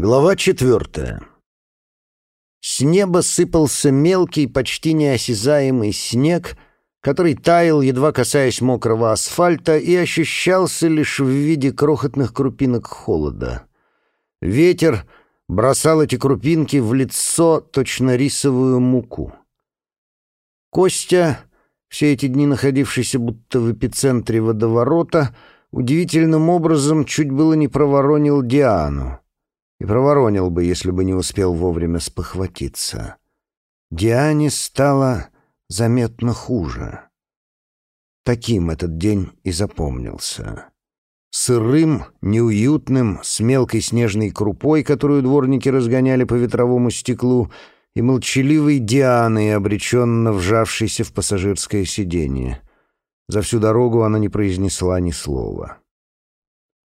Глава четвертая. С неба сыпался мелкий, почти неосязаемый снег, который таял, едва касаясь мокрого асфальта, и ощущался лишь в виде крохотных крупинок холода. Ветер бросал эти крупинки в лицо точно рисовую муку. Костя, все эти дни находившийся будто в эпицентре водоворота, удивительным образом чуть было не проворонил Диану. И проворонил бы, если бы не успел вовремя спохватиться. Диане стало заметно хуже. Таким этот день и запомнился. Сырым, неуютным, с мелкой снежной крупой, которую дворники разгоняли по ветровому стеклу, и молчаливой Дианой, обреченно вжавшейся в пассажирское сиденье. За всю дорогу она не произнесла ни слова.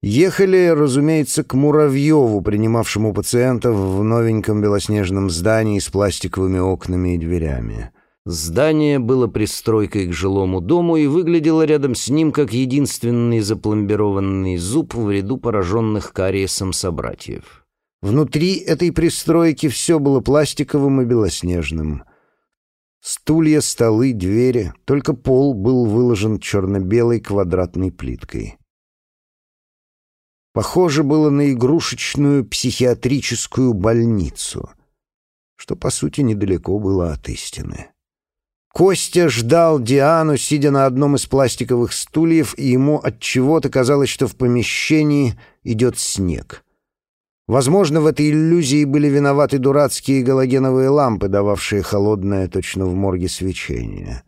Ехали, разумеется, к Муравьеву, принимавшему пациентов в новеньком белоснежном здании с пластиковыми окнами и дверями. Здание было пристройкой к жилому дому и выглядело рядом с ним как единственный запломбированный зуб в ряду пораженных кариесом собратьев. Внутри этой пристройки все было пластиковым и белоснежным. Стулья, столы, двери, только пол был выложен черно-белой квадратной плиткой. Похоже было на игрушечную психиатрическую больницу, что, по сути, недалеко было от истины. Костя ждал Диану, сидя на одном из пластиковых стульев, и ему от чего-то казалось, что в помещении идет снег. Возможно, в этой иллюзии были виноваты дурацкие галогеновые лампы, дававшие холодное точно в морге свечение.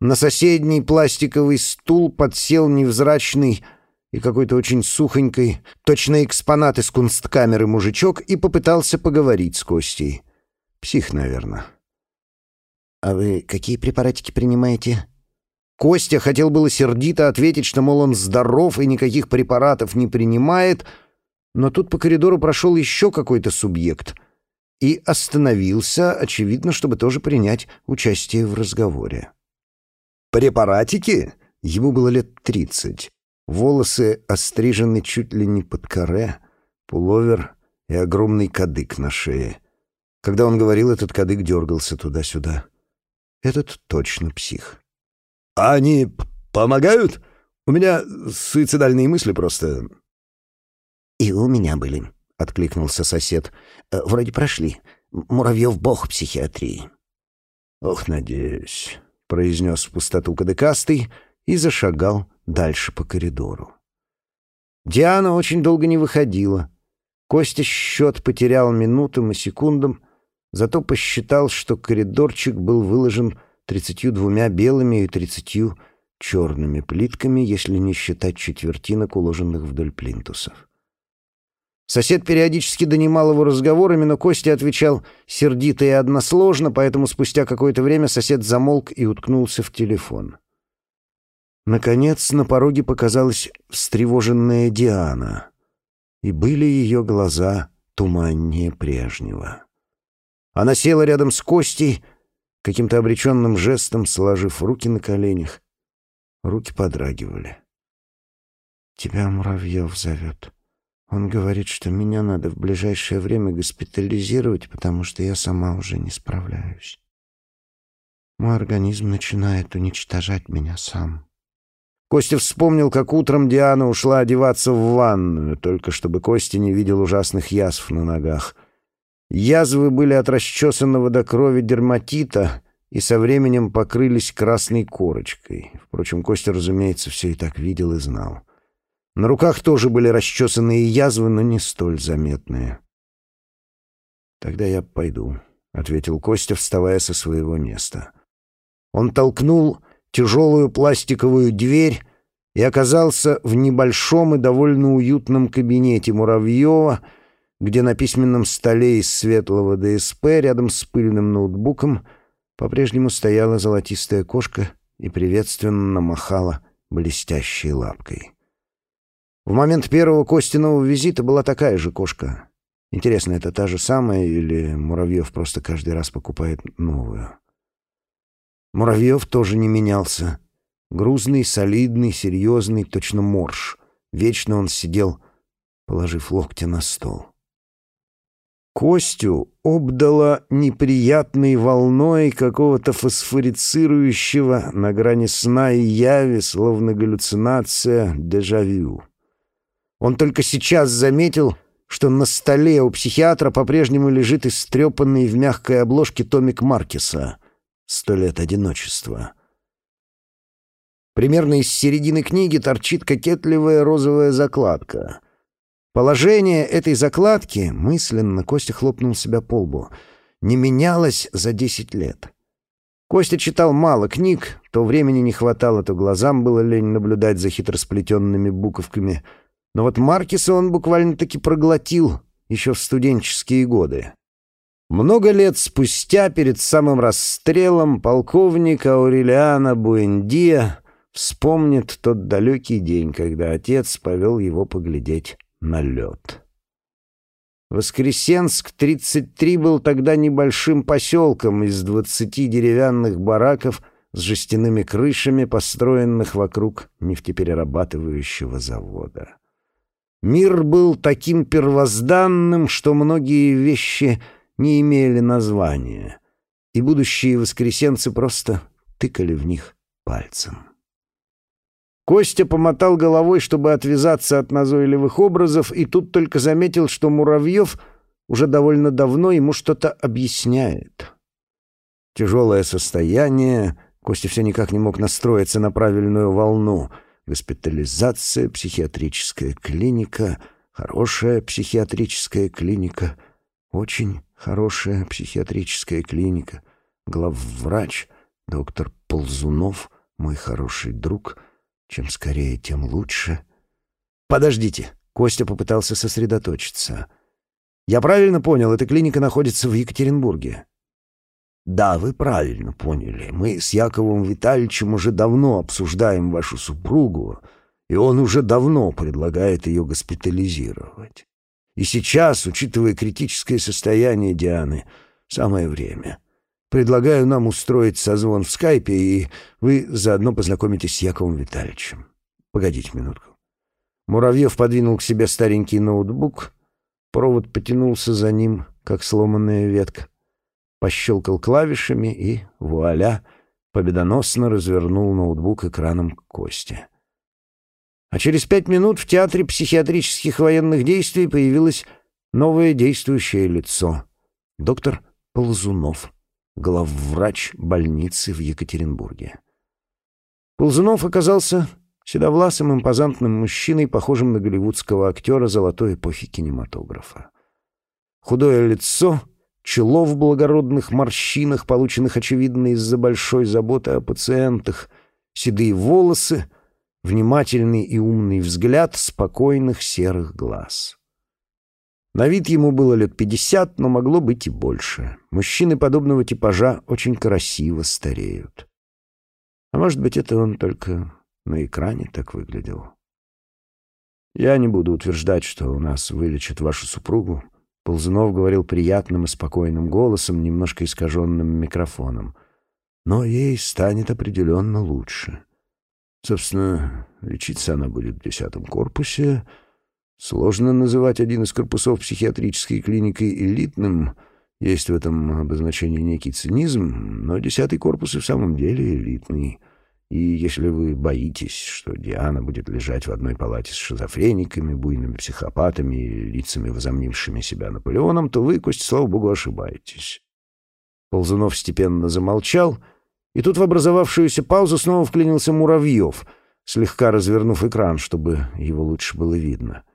На соседний пластиковый стул подсел невзрачный и какой-то очень сухонькой, точно экспонат из кунсткамеры мужичок и попытался поговорить с Костей. Псих, наверное. «А вы какие препаратики принимаете?» Костя хотел было сердито ответить, что, мол, он здоров и никаких препаратов не принимает, но тут по коридору прошел еще какой-то субъект и остановился, очевидно, чтобы тоже принять участие в разговоре. «Препаратики?» Ему было лет тридцать. Волосы острижены чуть ли не под коре, пуловер и огромный кадык на шее. Когда он говорил, этот кадык дергался туда-сюда. Этот точно псих. «А они помогают? У меня суицидальные мысли просто...» «И у меня были», — откликнулся сосед. «Э, «Вроде прошли. Муравьев бог психиатрии». «Ох, надеюсь», — произнес в пустоту кадыкастый и зашагал дальше по коридору. Диана очень долго не выходила. Костя счет потерял минутам и секундам, зато посчитал, что коридорчик был выложен тридцатью двумя белыми и тридцатью черными плитками, если не считать четвертинок, уложенных вдоль плинтусов. Сосед периодически донимал его разговорами, но Костя отвечал сердито и односложно, поэтому спустя какое-то время сосед замолк и уткнулся в телефон. Наконец на пороге показалась встревоженная Диана, и были ее глаза туманнее прежнего. Она села рядом с Костей, каким-то обреченным жестом сложив руки на коленях. Руки подрагивали. «Тебя Муравьев зовет. Он говорит, что меня надо в ближайшее время госпитализировать, потому что я сама уже не справляюсь. Мой организм начинает уничтожать меня сам». Костя вспомнил, как утром Диана ушла одеваться в ванную, только чтобы Костя не видел ужасных язв на ногах. Язвы были от расчесанного до крови дерматита и со временем покрылись красной корочкой. Впрочем, Костя, разумеется, все и так видел и знал. На руках тоже были расчесанные язвы, но не столь заметные. «Тогда я пойду», — ответил Костя, вставая со своего места. Он толкнул тяжелую пластиковую дверь и оказался в небольшом и довольно уютном кабинете Муравьева, где на письменном столе из светлого ДСП рядом с пыльным ноутбуком по-прежнему стояла золотистая кошка и приветственно махала блестящей лапкой. В момент первого Костиного визита была такая же кошка. Интересно, это та же самая или Муравьев просто каждый раз покупает новую? Муравьев тоже не менялся. Грузный, солидный, серьезный, точно морж. Вечно он сидел, положив локти на стол. Костю обдало неприятной волной какого-то фосфорицирующего на грани сна и яви, словно галлюцинация, дежавю. Он только сейчас заметил, что на столе у психиатра по-прежнему лежит истрепанный в мягкой обложке томик Маркеса «Сто лет одиночества». Примерно из середины книги торчит кокетливая розовая закладка. Положение этой закладки, мысленно Костя хлопнул себя по лбу, не менялось за десять лет. Костя читал мало книг, то времени не хватало, то глазам было лень наблюдать за хитросплетенными буковками. Но вот Маркиса он буквально-таки проглотил еще в студенческие годы. Много лет спустя, перед самым расстрелом, полковник Аурелиана Буэндия вспомнит тот далекий день, когда отец повел его поглядеть на лед. Воскресенск-33 был тогда небольшим поселком из двадцати деревянных бараков с жестяными крышами, построенных вокруг нефтеперерабатывающего завода. Мир был таким первозданным, что многие вещи не имели названия, и будущие воскресенцы просто тыкали в них пальцем. Костя помотал головой, чтобы отвязаться от назойливых образов, и тут только заметил, что Муравьев уже довольно давно ему что-то объясняет. Тяжелое состояние, Костя все никак не мог настроиться на правильную волну. Госпитализация, психиатрическая клиника, хорошая психиатрическая клиника, очень хорошая психиатрическая клиника, главврач, доктор Ползунов, мой хороший друг — чем скорее, тем лучше. Подождите. Костя попытался сосредоточиться. Я правильно понял, эта клиника находится в Екатеринбурге? Да, вы правильно поняли. Мы с Яковом Витальевичем уже давно обсуждаем вашу супругу, и он уже давно предлагает ее госпитализировать. И сейчас, учитывая критическое состояние Дианы, самое время. Предлагаю нам устроить созвон в скайпе, и вы заодно познакомитесь с Яковом Витальевичем. Погодите минутку. Муравьев подвинул к себе старенький ноутбук. Провод потянулся за ним, как сломанная ветка. Пощелкал клавишами и, вуаля, победоносно развернул ноутбук экраном к Косте. А через пять минут в Театре психиатрических военных действий появилось новое действующее лицо — доктор Ползунов главврач больницы в Екатеринбурге. Ползунов оказался седовласым импозантным мужчиной, похожим на голливудского актера золотой эпохи кинематографа. Худое лицо, чело в благородных морщинах, полученных, очевидно, из-за большой заботы о пациентах, седые волосы, внимательный и умный взгляд спокойных серых глаз. На вид ему было лет пятьдесят, но могло быть и больше. Мужчины подобного типажа очень красиво стареют. А может быть, это он только на экране так выглядел. Я не буду утверждать, что у нас вылечат вашу супругу. Ползунов говорил приятным и спокойным голосом, немножко искаженным микрофоном. Но ей станет определенно лучше. Собственно, лечиться она будет в десятом корпусе — Сложно называть один из корпусов психиатрической клиники элитным. Есть в этом обозначении некий цинизм, но десятый корпус и в самом деле элитный. И если вы боитесь, что Диана будет лежать в одной палате с шизофрениками, буйными психопатами и лицами, возомнившими себя Наполеоном, то вы, Кость, слава богу, ошибаетесь. Ползунов степенно замолчал, и тут в образовавшуюся паузу снова вклинился Муравьев, слегка развернув экран, чтобы его лучше было видно —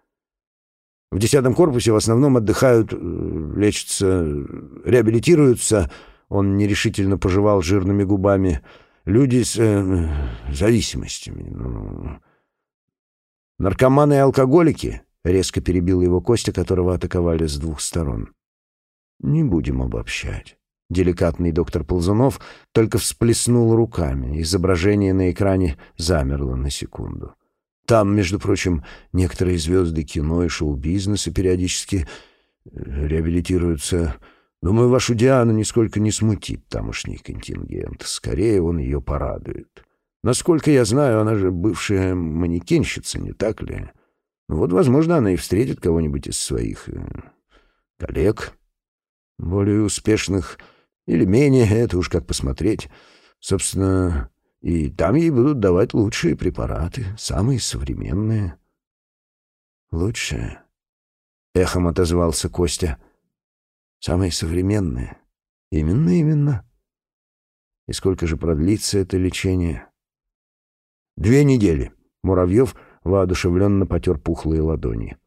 в десятом корпусе в основном отдыхают, э, лечатся, реабилитируются. Он нерешительно пожевал жирными губами. Люди с э, зависимостями. Ну, наркоманы и алкоголики, резко перебил его Костя, которого атаковали с двух сторон. Не будем обобщать. Деликатный доктор Ползунов только всплеснул руками. Изображение на экране замерло на секунду. Там, между прочим, некоторые звезды кино и шоу-бизнеса периодически э, реабилитируются. Думаю, вашу Диану нисколько не смутит тамошний контингент. Скорее, он ее порадует. Насколько я знаю, она же бывшая манекенщица, не так ли? Вот, возможно, она и встретит кого-нибудь из своих э, коллег, Более успешных или менее, это уж как посмотреть. Собственно, и там ей будут давать лучшие препараты, самые современные. «Лучшее?» — эхом отозвался Костя. «Самые современные?» «Именно, именно». «И сколько же продлится это лечение?» «Две недели». Муравьев воодушевленно потер пухлые ладони.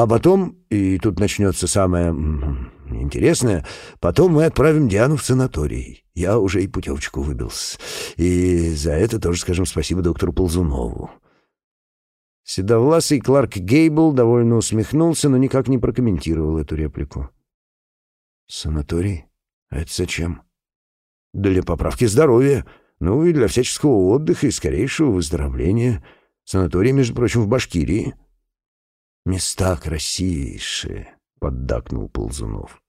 А потом, и тут начнется самое интересное, потом мы отправим Диану в санаторий. Я уже и путевочку выбился. И за это тоже скажем спасибо доктору Ползунову. Седовласый Кларк Гейбл довольно усмехнулся, но никак не прокомментировал эту реплику. «Санаторий? А это зачем?» «Для поправки здоровья, ну и для всяческого отдыха и скорейшего выздоровления. Санаторий, между прочим, в Башкирии». «Места красивейшие», — поддакнул Ползунов.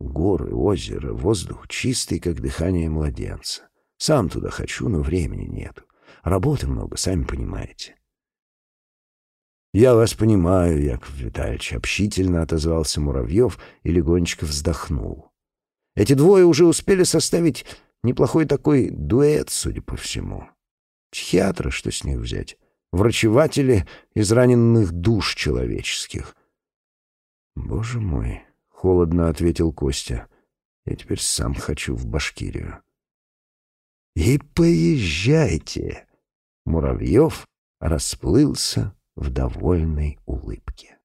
«Горы, озеро, воздух чистый, как дыхание младенца. Сам туда хочу, но времени нету. Работы много, сами понимаете». «Я вас понимаю, Яков Витальевич», — общительно отозвался Муравьев и легонечко вздохнул. «Эти двое уже успели составить неплохой такой дуэт, судя по всему. Психиатра, что с них взять? Врачеватели из раненых душ человеческих. «Боже мой!» — холодно ответил Костя. «Я теперь сам хочу в Башкирию». «И поезжайте!» Муравьев расплылся в довольной улыбке.